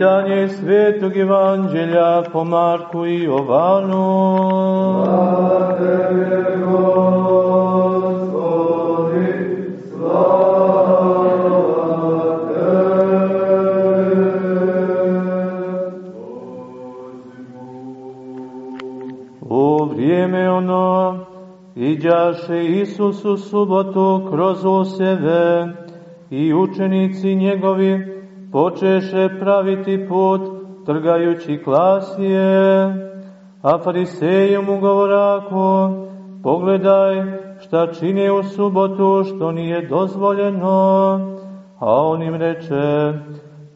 Čitanje Svetog Evanđelja po Marku i Jovanu. Slava Tebe, Gospodi, slava U vrijeme ono, iđaše Isus u subotu kroz useve i učenici njegovi počeše praviti put trgajući klasije, a fariseju mu govorako, pogledaj šta čine u subotu što nije dozvoljeno, a on im reče,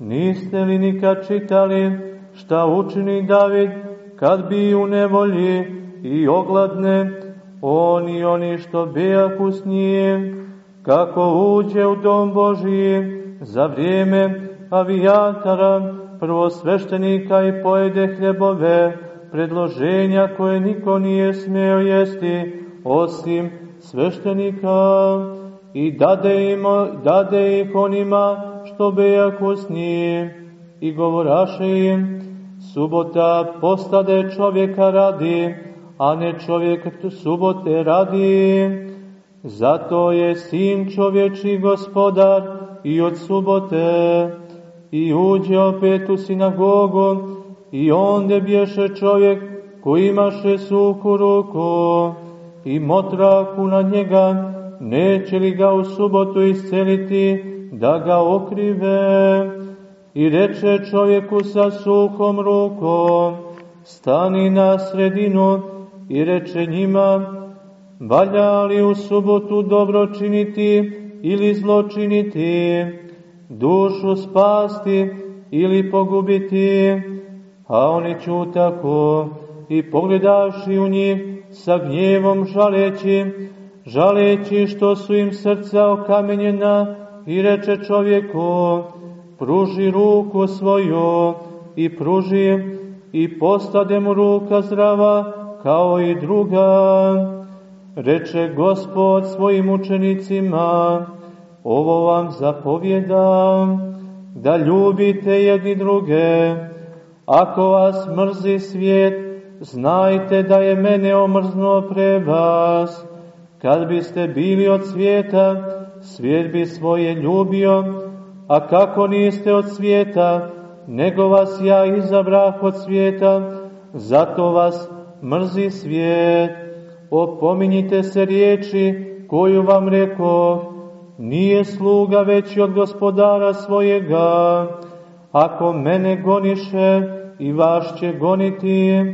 niste li nikad čitali šta učini David kad bi u nevolji i ogladne, on i oni što bejaku s njim, kako uđe u dom Božiji za vrijeme avijatara, prvosveštenika i pojede hljebove, predloženja koje niko nije smeo jesti, osim sveštenika, i dade, im, dade ih onima što bejaku s njim, i govoraše im, subota postade čovjeka radi, a ne čovjek subote radi. Zato je sin čovječi gospodar i od subote. I uđe opet u sinagogu i onde bješe čovjek koji imaše suku ruku i motraku na njega, neće li ga u subotu isceliti da ga okrive. I reče čovjeku sa suhom rukom, stani na sredinu i reče njima, valja li u subotu dobro činiti ili zlo činiti, dušu spasti ili pogubiti, a oni tako i pogledavši u njih sa gnjevom žaleći, žaleći što su im srca okamenjena i reče čovjeku, pruži ruku svoju i pruži i postade mu ruka zdrava kao i druga. Reče gospod svojim učenicima, ovo vam zapovjedam, da ljubite jedni druge. Ako vas mrzi svijet, znajte da je mene omrznuo pre vas. Kad biste bili od svijeta, svijet bi svoje ljubio, a kako niste od svijeta, nego vas ja izabrah od svijeta, zato vas mrzi svijet. Opominjite se riječi koju vam reko, nije sluga veći od gospodara svojega. Ako mene goniše, i vaš će goniti.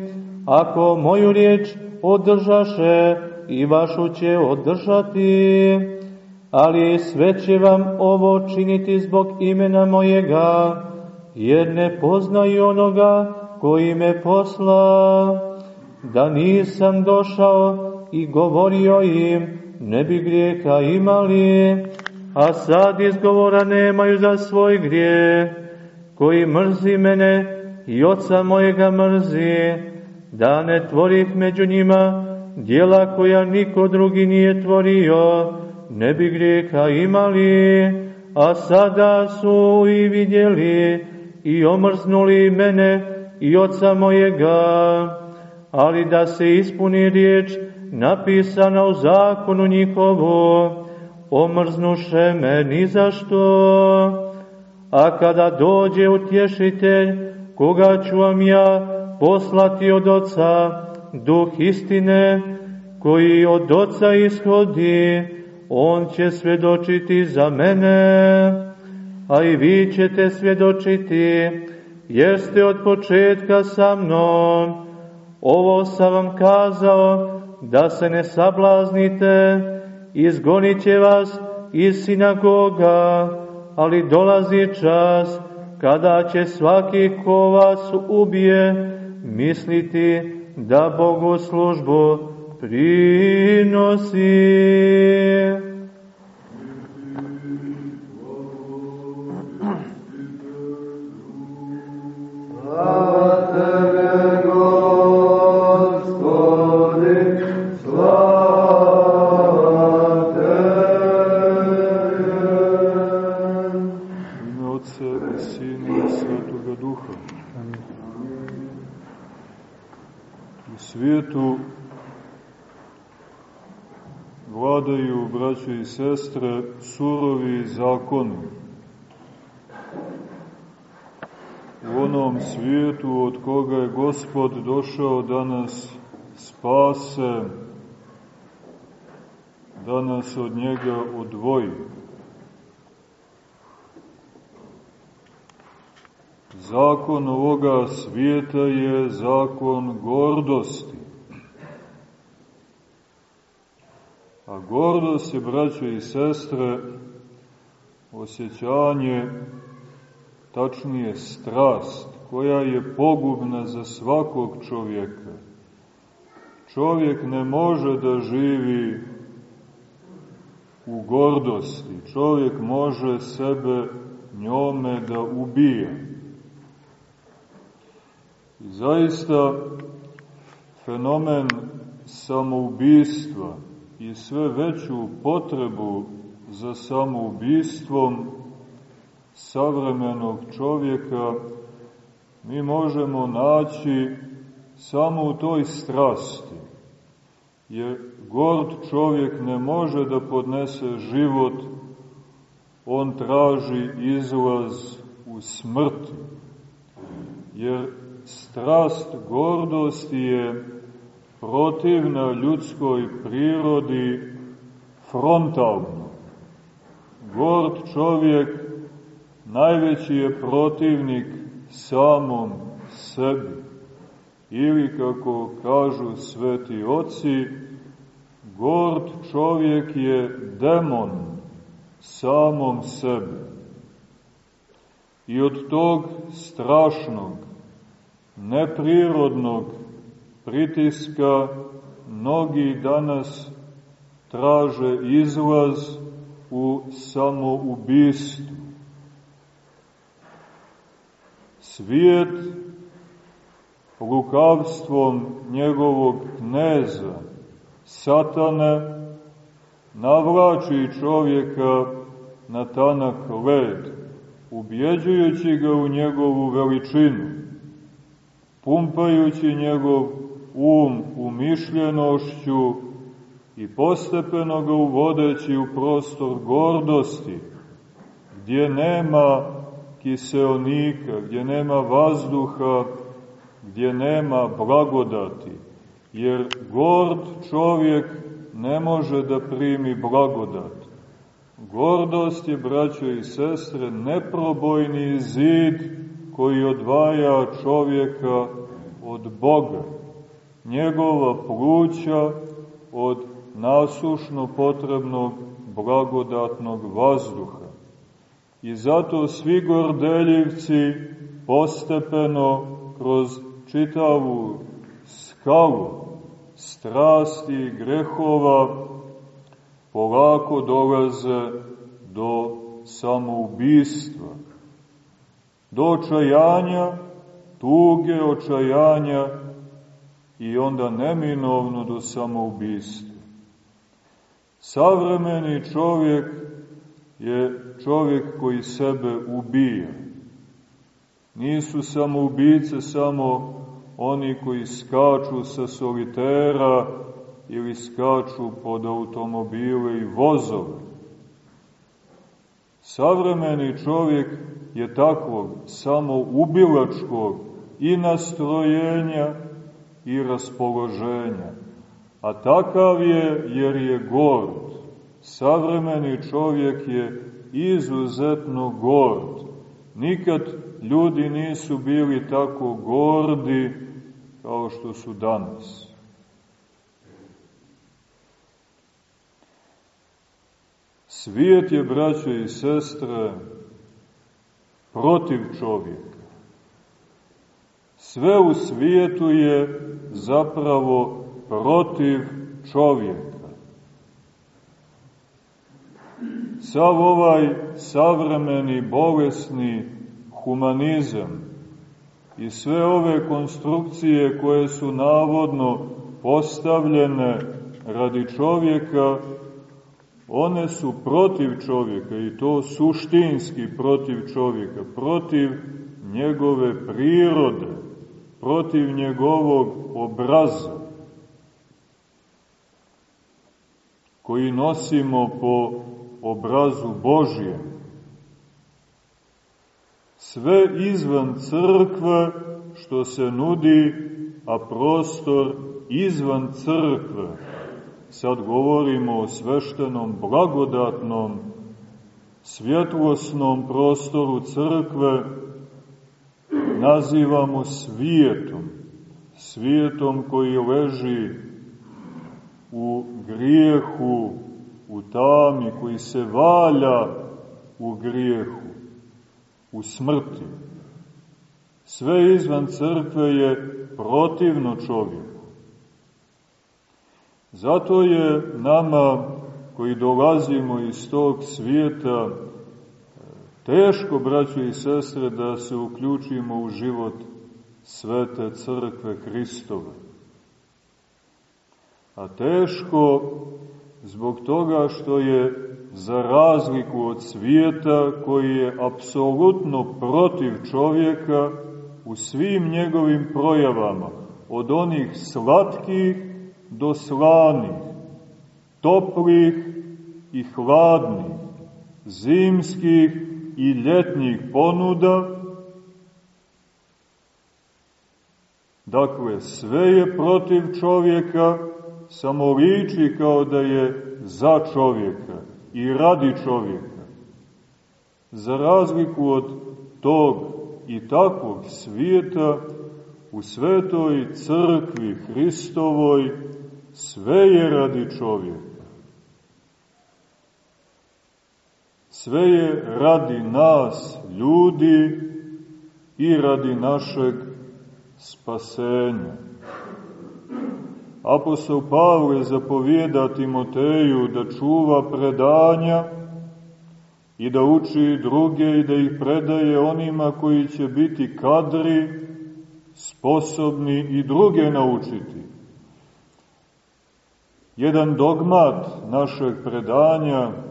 Ako moju riječ održaše, i vašu će održati. Ali sve će vam ovo činiti zbog imena mojega, jer ne poznaju onoga koji me posla da nisam došao i govorio im, ne bi grijeha imali, a sad izgovora nemaju za svoj grije, koji mrzi mene i oca mojega mrzi, da ne tvorih među njima dijela koja niko drugi nije tvorio, ne bi grijeha imali, a sada su i vidjeli i omrznuli mene i oca mojega. Ali da se ispuni riječ napisana u zakonu njihovu, omrznuše me ni zašto. A kada dođe utješitelj, koga ću vam ja poslati od oca, duh istine, koji od oca ishodi, on će svedočiti za mene, a i vi ćete svedočiti, jer ste od početka sa mnom, Ovo sam vam kazao da se ne sablaznite, izgonit će vas iz sinagoga, ali dolazi čas kada će svaki ko vas ubije misliti da Bogu službu prinosi. Vladaju, braće i sestre, surovi zakoni. U onom svijetu od koga je Gospod došao da nas spase, da nas od njega odvoji. Zakon ovoga svijeta je zakon gordosti. A gordost je, braće i sestre, osjećanje, tačnije strast, koja je pogubna za svakog čovjeka. Čovjek ne može da živi u gordosti. Čovjek može sebe njome da ubije. I zaista fenomen samoubistva i sve veću potrebu za samoubistvom savremenog čovjeka mi možemo naći samo u toj strasti. Jer gord čovjek ne može da podnese život, on traži izlaz u smrti. Jer strast gordosti je protivna ljudskoj prirodi frontalno. Gord čovjek najveći je protivnik samom sebi. Ili, kako kažu sveti oci, gord čovjek je demon samom sebi. I od tog strašnog, neprirodnog pritiska mnogi danas traže izlaz u samoubistvu. Svijet lukavstvom njegovog kneza, satane, navlači čovjeka na tanak led, ubjeđujući ga u njegovu veličinu, pumpajući njegov um umišljenošću i postepeno ga uvodeći u prostor gordosti, gdje nema kiseonika, gdje nema vazduha, gdje nema blagodati, jer gord čovjek ne može da primi blagodat. Gordost je, braćo i sestre, neprobojni zid koji odvaja čovjeka od Boga, njegova pluća od nasušno potrebnog blagodatnog vazduha. I zato svi gordeljivci postepeno kroz čitavu skalu strasti i grehova polako dolaze do samoubistva, do očajanja, tuge očajanja i onda neminovno do samoubistva. Savremeni čovjek je čovjek koji sebe ubija. Nisu samoubice samo oni koji skaču sa solitera ili skaču pod automobile i vozove. Savremeni čovjek je takvog samoubilačkog i nastrojenja i raspoloženja. A takav je jer je gord. Savremeni čovjek je izuzetno gord. Nikad ljudi nisu bili tako gordi kao što su danas. Svijet je, braćo i sestre, protiv čovjeka. Sve u svijetu je zapravo protiv čovjeka. Sav ovaj savremeni, bolesni humanizam i sve ove konstrukcije koje su navodno postavljene radi čovjeka, one su protiv čovjeka i to suštinski protiv čovjeka, protiv njegove prirode, protiv njegovog obraza, koji nosimo po obrazu Božijem. Sve izvan crkve što se nudi, a prostor izvan crkve. Sad govorimo o sveštenom, blagodatnom, svjetlosnom prostoru crkve, nazivamo svijetom. Svijetom koji leži u grijehu, u tami, koji se valja u grijehu, u smrti. Sve izvan crkve je protivno čovjeku. Zato je nama koji dolazimo iz tog svijeta teško, braćo i sestre, da se uključimo u život svete crkve Hristove. A teško zbog toga što je za razliku od svijeta koji je apsolutno protiv čovjeka u svim njegovim projavama, od onih slatkih do slanih, toplih i hladnih, zimskih i ljetnih ponuda, dakle, sve je protiv čovjeka, samo liči kao da je za čovjeka i radi čovjeka. Za razliku od tog i takvog svijeta, u svetoj crkvi Hristovoj sve je radi čovjeka. Sve je radi nas, ljudi, i radi našeg spasenja. Apostol Pavle zapovijeda Timoteju da čuva predanja i da uči druge i da ih predaje onima koji će biti kadri, sposobni i druge naučiti. Jedan dogmat našeg predanja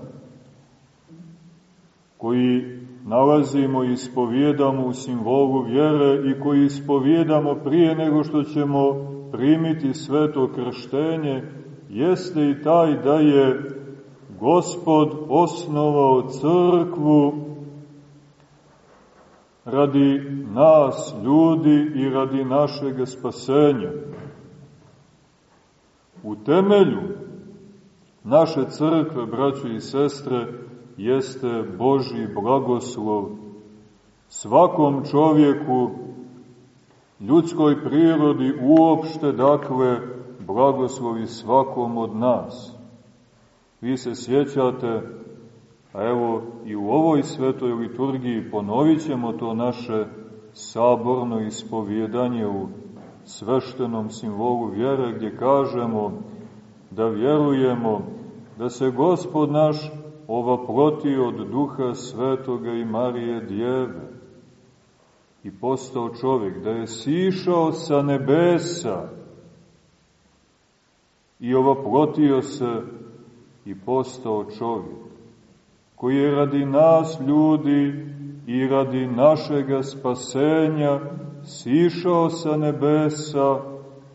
koji nalazimo i ispovjedamo u simbolu vjere i koji ispovjedamo prije nego što ćemo primiti sveto krštenje, jeste i taj da je Gospod osnovao crkvu radi nas, ljudi, i radi našeg spasenja. U temelju naše crkve, braćo i sestre, jeste Boži blagoslov svakom čovjeku, ljudskoj prirodi uopšte, dakle, blagoslovi svakom od nas. Vi se sjećate, a evo i u ovoj svetoj liturgiji ponovit to naše saborno ispovjedanje u sveštenom simbolu vjere, gdje kažemo da vjerujemo da se Gospod naš ovaprotio od duha svetoga i Marije djeve i postao čovjek, da je sišao sa nebesa i ovaprotio se i postao čovjek, koji je radi nas ljudi i radi našega spasenja sišao sa nebesa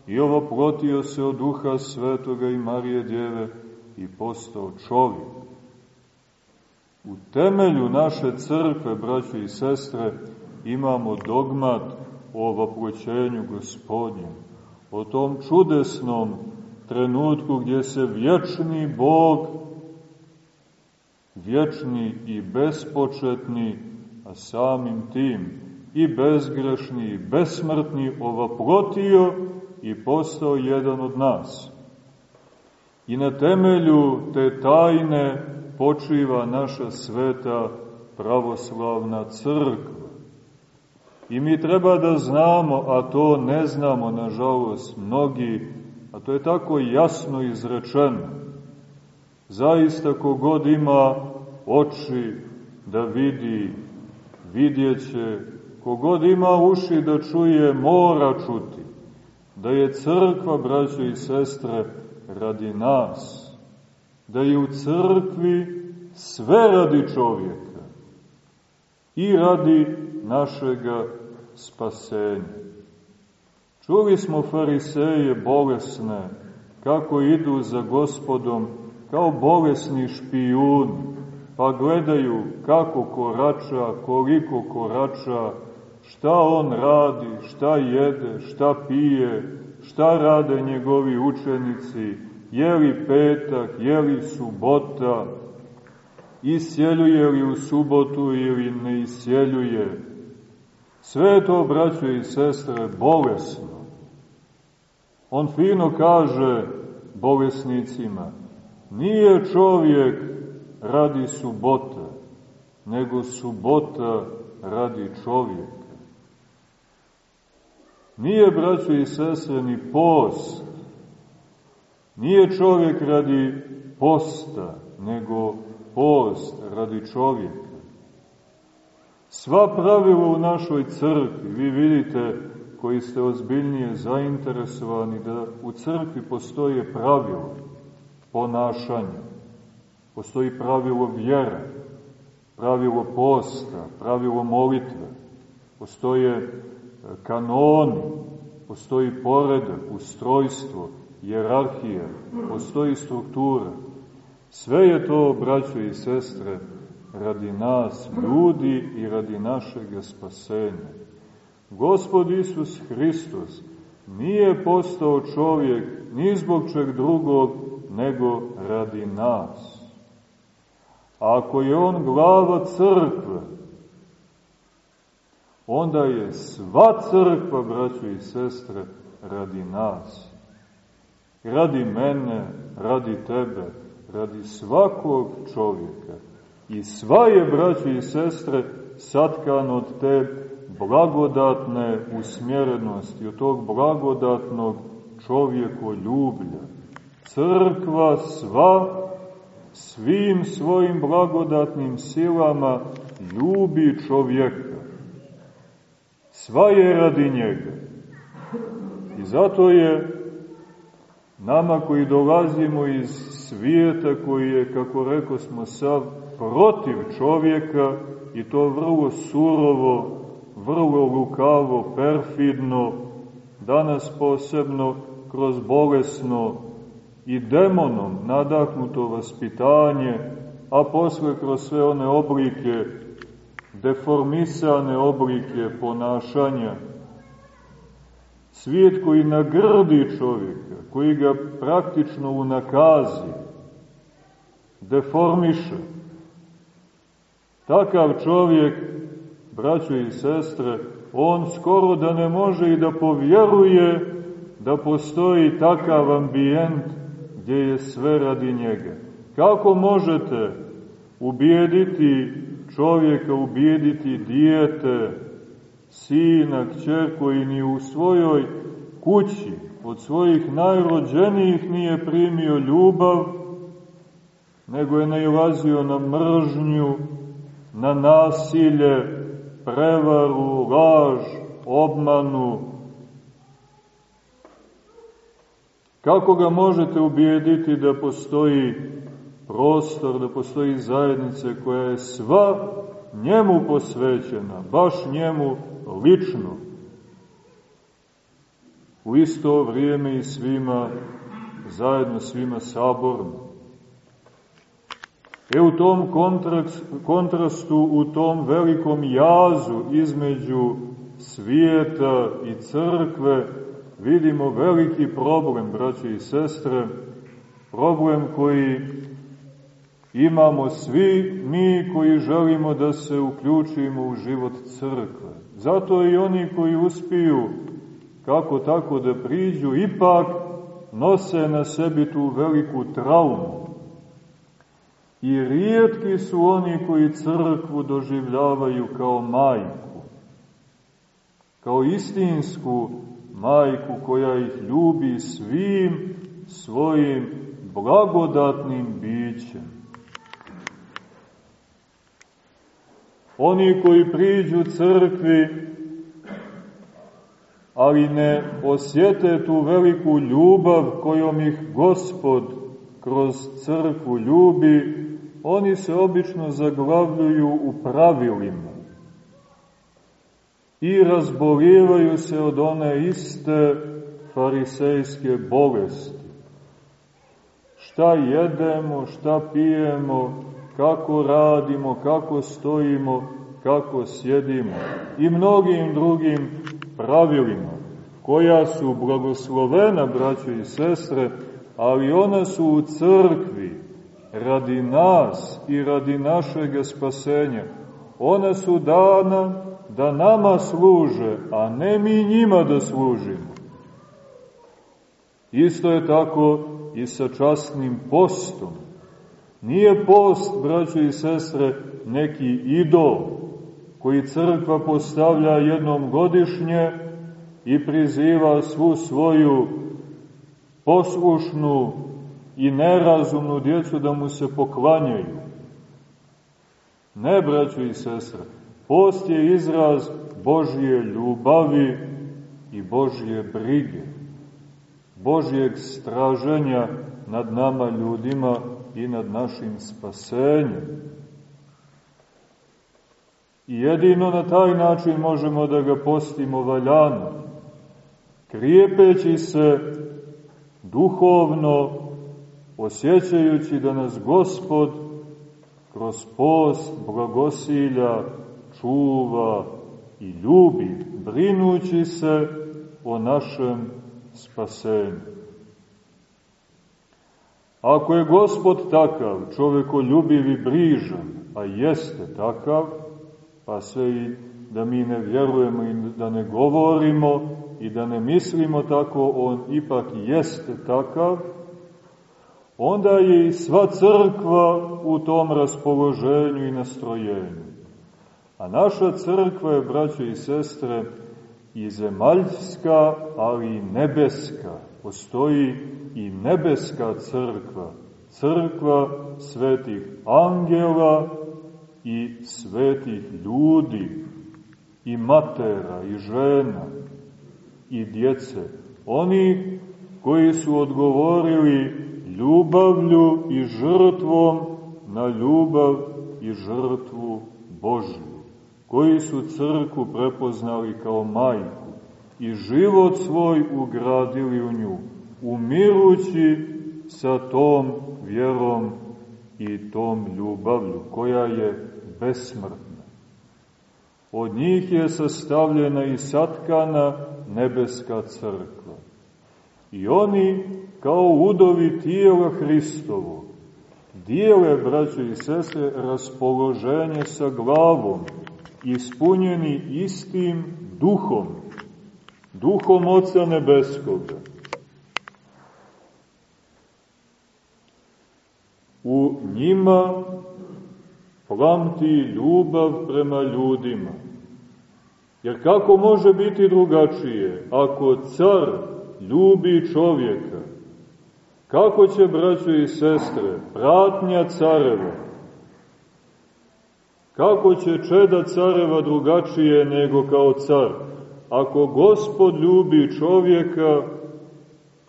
i ovaprotio se od duha svetoga i Marije djeve i postao čovjek. U temelju naše crkve, braće i sestre, imamo dogmat o vaproćenju gospodnjem, o tom čudesnom trenutku gdje se vječni Bog, vječni i bespočetni, a samim tim i bezgrešni i besmrtni ovaprotio i postao jedan od nas. I na temelju te tajne počiva naša sveta pravoslavna crkva. I mi treba da znamo, a to ne znamo, nažalost, mnogi, a to je tako jasno izrečeno. Zaista kogod ima oči da vidi, vidjeće, kogod ima uši da čuje, mora čuti, da je crkva, braćo i sestre, radi nas, da je u crkvi sve radi čovjeka i radi našega spasenja. Čuli smo fariseje bolesne, kako idu za gospodom kao bolesni špijuni, pa gledaju kako korača, koliko korača, šta on radi, šta jede, šta pije, šta rade njegovi učenici, je li petak, je li subota, isjeljuje li u subotu ili ne isjeljuje. Sve to, braćo i sestre, bolesno. On fino kaže bolesnicima, nije čovjek radi subota, nego subota radi čovjeka. Nije, braćo i sestre, ni post. Nije čovjek radi posta, nego post radi čovjeka. Sva pravila u našoj crkvi, vi vidite koji ste ozbiljnije zainteresovani da u crkvi postoje pravilo ponašanja, postoji pravilo vjera, pravilo posta, pravilo molitve, postoje kanoni, postoji poredak, ustrojstvo, jerarhija, postoji struktura. Sve je to, braćo i sestre, radi nas, ljudi i radi našeg spasenja. Gospod Isus Hristos nije postao čovjek ni zbog čeg drugog, nego radi nas. Ako je on glava crkve, onda je sva crkva, braćo i sestre, radi nas. Radi mene, radi tebe, radi svakog čovjeka. I sva je, braćo i sestre, satkan od te blagodatne usmjerenosti, od tog blagodatnog čovjekoljublja. Crkva sva svim svojim blagodatnim silama ljubi čovjeka Sva je radi njega. I zato je nama koji dolazimo iz svijeta koji je, kako reko smo sav, protiv čovjeka i to vrlo surovo, vrlo lukavo, perfidno, danas posebno kroz bolesno i demonom nadahnuto vaspitanje, a posle kroz sve one oblike deformisane oblike ponašanja, svijet koji nagrdi čovjeka, koji ga praktično unakazi, deformiše. Takav čovjek, braćo i sestre, on skoro da ne može i da povjeruje da postoji takav ambijent gdje je sve radi njega. Kako možete ubijediti čovjeka ubijediti dijete, sina, kćer koji ni u svojoj kući od svojih najrođenijih nije primio ljubav, nego je nailazio na mržnju, na nasilje, prevaru, laž, obmanu. Kako ga možete ubijediti da postoji prostor, da postoji zajednica koja je sva njemu posvećena, baš njemu lično, u isto vrijeme i svima, zajedno svima saborno. E u tom kontrastu, u tom velikom jazu između svijeta i crkve, vidimo veliki problem, braće i sestre, problem koji imamo svi mi koji želimo da se uključimo u život crkve. Zato i oni koji uspiju kako tako da priđu, ipak nose na sebi tu veliku traumu. I rijetki su oni koji crkvu doživljavaju kao majku, kao istinsku majku koja ih ljubi svim svojim blagodatnim bićem. Oni koji priđu crkvi, ali ne osjete tu veliku ljubav kojom ih Gospod kroz crkvu ljubi, oni se obično zaglavljuju u pravilima. i razboljevaju se od one iste farisejske bolesti. Šta jedemo, šta pijemo, kako radimo, kako stojimo, kako sjedimo i mnogim drugim pravilima, koja su blagoslovena, braćo i sestre, ali ona su u crkvi radi nas i radi našeg spasenja. Ona su dana da nama služe, a ne mi njima da služimo. Isto je tako i sa častnim postom. Nije post, braćo i sestre, neki idol koji crkva postavlja jednom godišnje i priziva svu svoju poslušnu i nerazumnu djecu da mu se poklanjaju. Ne, braćo i sestre, post je izraz Božje ljubavi i Božje brige, Božjeg straženja nad nama ljudima i nad našim spasenjem. I jedino na taj način možemo da ga postimo valjano, krijepeći se duhovno, osjećajući da nas Gospod kroz post blagosilja čuva i ljubi, brinući se o našem spasenju. Ako je Gospod takav, čovekoljubiv i brižan, a jeste takav, pa sve i da mi ne vjerujemo i da ne govorimo i da ne mislimo tako, on ipak jeste takav, onda je i sva crkva u tom raspoloženju i nastrojenju. A naša crkva je, braćo i sestre, i zemaljska, ali i nebeska. Postoji i nebeska crkva, crkva svetih angela i svetih ljudi, i matera, i žena, i djece. Oni koji su odgovorili ljubavlju i žrtvom na ljubav i žrtvu Božju, koji su crku prepoznali kao majku i život svoj ugradili u nju, umirući sa tom vjerom i tom ljubavlju, koja je besmrtna. Od njih je sastavljena i satkana nebeska crkva. I oni, kao udovi tijela Hristovo, dijele, braćo i sese, raspoloženje sa glavom, ispunjeni istim duhom, duhom Oca Nebeskoga. U njima plamti ljubav prema ljudima. Jer kako može biti drugačije ako car ljubi čovjeka? Kako će, braćo i sestre, pratnja careva, kako će čeda careva drugačije nego kao car? Ako gospod ljubi čovjeka,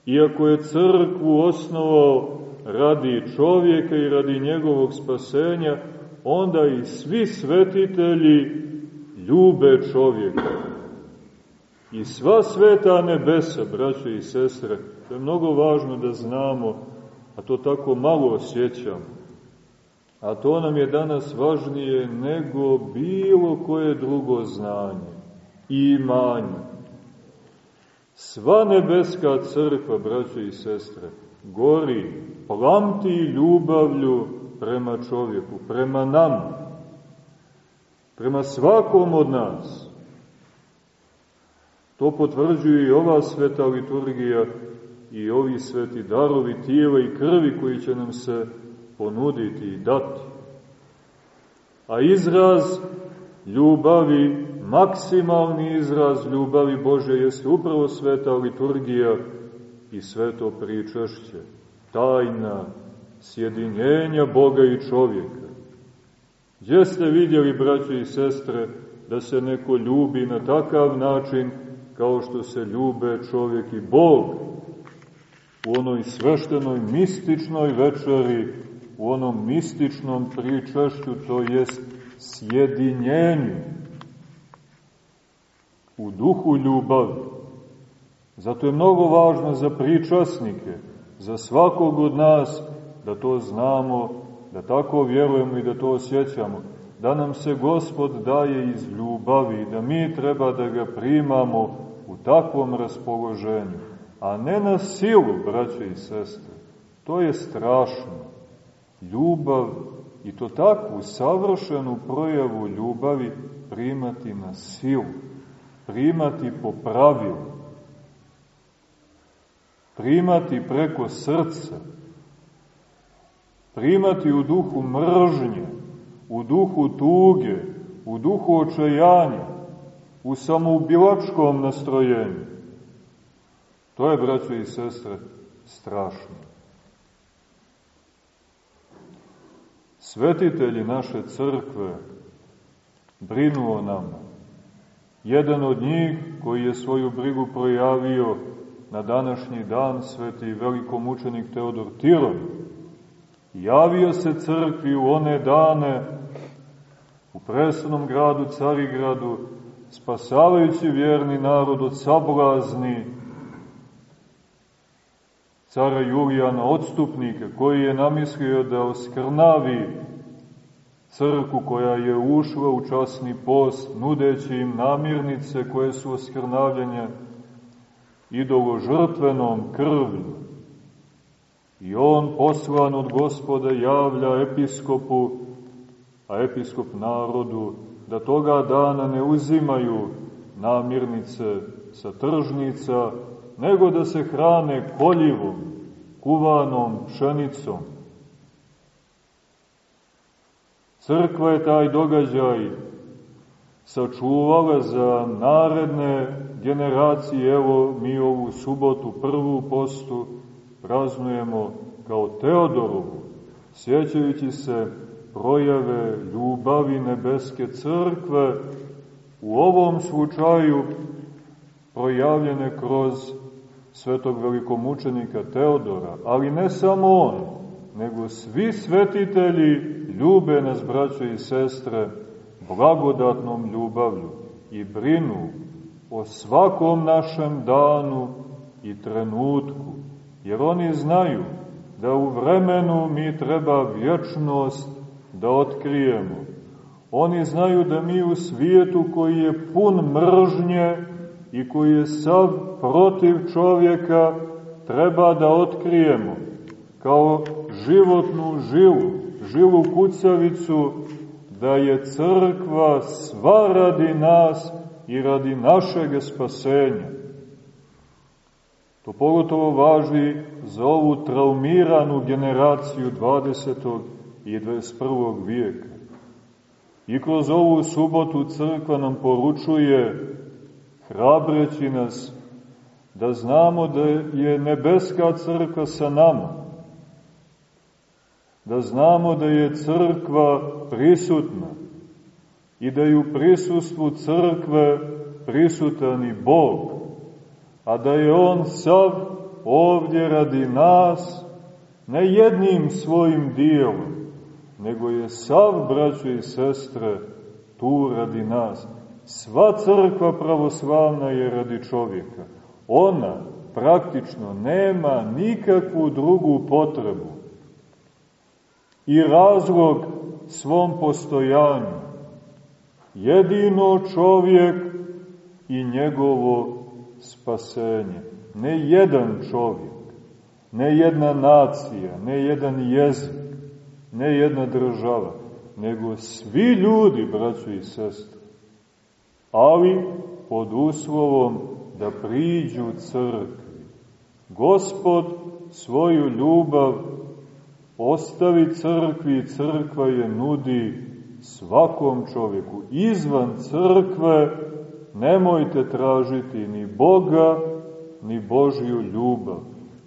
iako je crkvu osnovao radi čovjeka i radi njegovog spasenja, onda i svi svetitelji ljube čovjeka. I sva sveta nebesa, braćo i sestre, to je mnogo važno da znamo, a to tako malo osjećamo. A to nam je danas važnije nego bilo koje drugo znanje i imanje. Sva nebeska crkva, braćo i sestre, gori, plamti ljubavlju prema čovjeku, prema nama, prema svakom od nas. To potvrđuje i ova sveta liturgija i ovi sveti darovi tijela i krvi koji će nam se ponuditi i dati. A izraz ljubavi, maksimalni izraz ljubavi Bože jeste upravo sveta liturgija i sveto pričašće, tajna sjedinjenja Boga i čovjeka. Gdje ste vidjeli, braće i sestre, da se neko ljubi na takav način kao što se ljube čovjek i Bog u onoj sveštenoj mističnoj večeri, u onom mističnom pričašću, to jest sjedinjenju. U duhu ljubavi. Zato je mnogo važno za pričasnike, za svakog od nas, da to znamo, da tako vjerujemo i da to osjećamo, da nam se Gospod daje iz ljubavi, da mi treba da ga primamo u takvom raspoloženju, a ne na silu, braće i sestre. To je strašno. Ljubav i to takvu savršenu projavu ljubavi primati na silu, primati po pravilu, primati preko srca, primati u duhu mržnje, u duhu tuge, u duhu očajanja, u samoubilačkom nastrojenju. To je, braćo i sestre, strašno. Svetitelji naše crkve brinu o nama. Jedan od njih, koji je svoju brigu projavio na današnji dan, sveti velikomučenik Teodor Tirov, javio se crkvi u one dane u presudnom gradu Carigradu, spasavajući vjerni narod od sablazni cara Julijana odstupnika, koji je namislio da oskrnavi crku koja je ušla u časni post, nudeći im namirnice koje su oskrnavljanje idolo žrtvenom krvlju. I on poslan od gospoda javlja episkopu, a episkop narodu, da toga dana ne uzimaju namirnice sa tržnica, nego da se hrane koljivom, kuvanom pšenicom. Crkva je taj događaj sačuvala za naredne generacije. Evo, mi ovu subotu, prvu postu, praznujemo kao Teodorovu, sjećajući se projave ljubavi nebeske crkve, u ovom slučaju projavljene kroz svetog velikomučenika Teodora, ali ne samo on, nego svi svetitelji ljube nas, braćo i sestre, blagodatnom ljubavlju i brinu o svakom našem danu i trenutku, jer oni znaju da u vremenu mi treba vječnost da otkrijemo. Oni znaju da mi u svijetu koji je pun mržnje i koji je sav protiv čovjeka treba da otkrijemo kao životnu žilu, žilu kucavicu, da je crkva sva radi nas i radi našeg spasenja. To pogotovo važi za ovu traumiranu generaciju 20. i 21. vijeka. I kroz ovu subotu crkva nam poručuje, hrabreći nas, da znamo da je nebeska crkva sa nama, da znamo da je crkva prisutna i da je u prisustvu crkve prisutan i Bog, a da je On sav ovdje radi nas, ne jednim svojim dijelom, nego je sav, braćo i sestre, tu radi nas. Sva crkva pravoslavna je radi čovjeka. Ona praktično nema nikakvu drugu potrebu i razlog svom postojanju. Jedino čovjek i njegovo spasenje. Ne jedan čovjek, ne jedna nacija, ne jedan jezik, ne jedna država, nego svi ljudi, braćo i sestre. Ali pod uslovom da priđu crkvi. Gospod svoju ljubav ostavi crkvi i crkva je nudi svakom čovjeku. Izvan crkve nemojte tražiti ni Boga, ni Božju ljubav.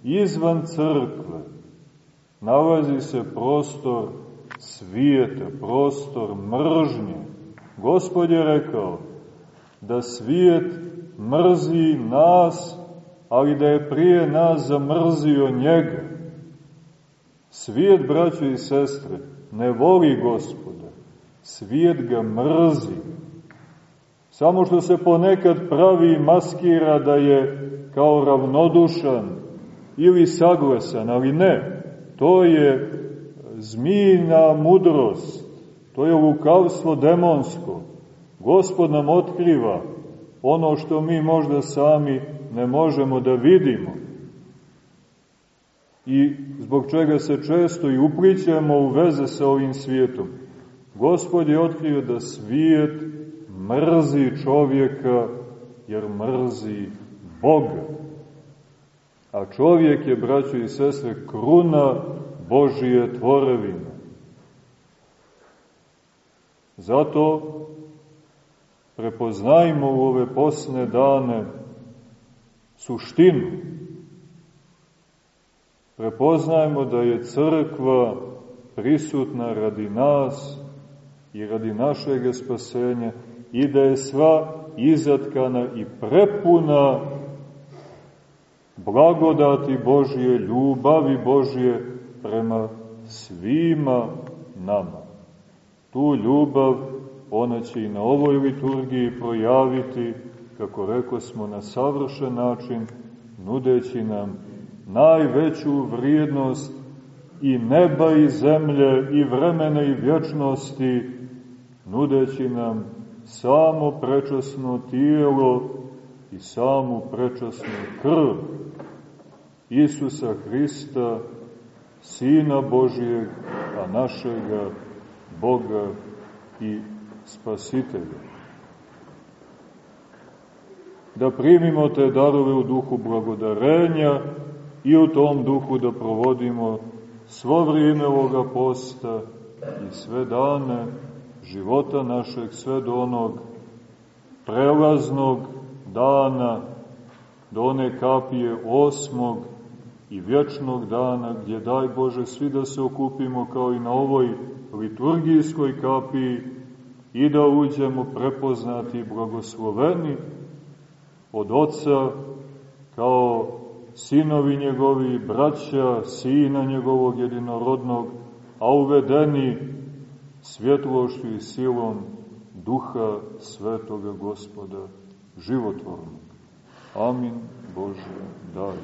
Izvan crkve nalazi se prostor svijeta, prostor mržnje. Gospod je rekao da svijet mrzi nas, ali da je prije nas zamrzio njega. Svijet, braćo i sestre, ne voli gospoda, svijet ga mrzi. Samo što se ponekad pravi maskira da je kao ravnodušan ili saglasan, ali ne. To je zmijna mudrost, to je lukavstvo demonsko. Gospod nam otkriva ono što mi možda sami ne možemo da vidimo. I zbog čega se često i uplićemo u veze sa ovim svijetom. Gospod je otkrio da svijet mrzi čovjeka jer mrzi Boga. A čovjek je, braćo i sestre, kruna Božije tvorevine. Zato prepoznajmo u ove posne dane suštinu. Prepoznajmo da je crkva prisutna radi nas i radi našeg spasenja i da je sva izatkana i prepuna blagodati Božije, ljubavi Božije prema svima nama. Tu ljubav ona će i na ovoj liturgiji projaviti, kako rekao smo, na savršen način, nudeći nam najveću vrijednost i neba i zemlje i vremena i vječnosti, nudeći nam samo prečasno tijelo i samu prečasnu krv Isusa Hrista, Sina Božijeg, a našega Boga i Spasitelja. Da primimo te darove u duhu blagodarenja i u tom duhu da provodimo svo vrijeme ovoga posta i sve dane života našeg, sve do onog prelaznog dana, do one kapije osmog i vječnog dana, gdje daj Bože svi da se okupimo kao i na ovoj liturgijskoj kapiji i da uđemo prepoznati i blagosloveni od Oca kao sinovi njegovi, braća, sina njegovog jedinorodnog, a uvedeni svjetlošću i silom duha svetoga gospoda životvornog. Amin Bože daj.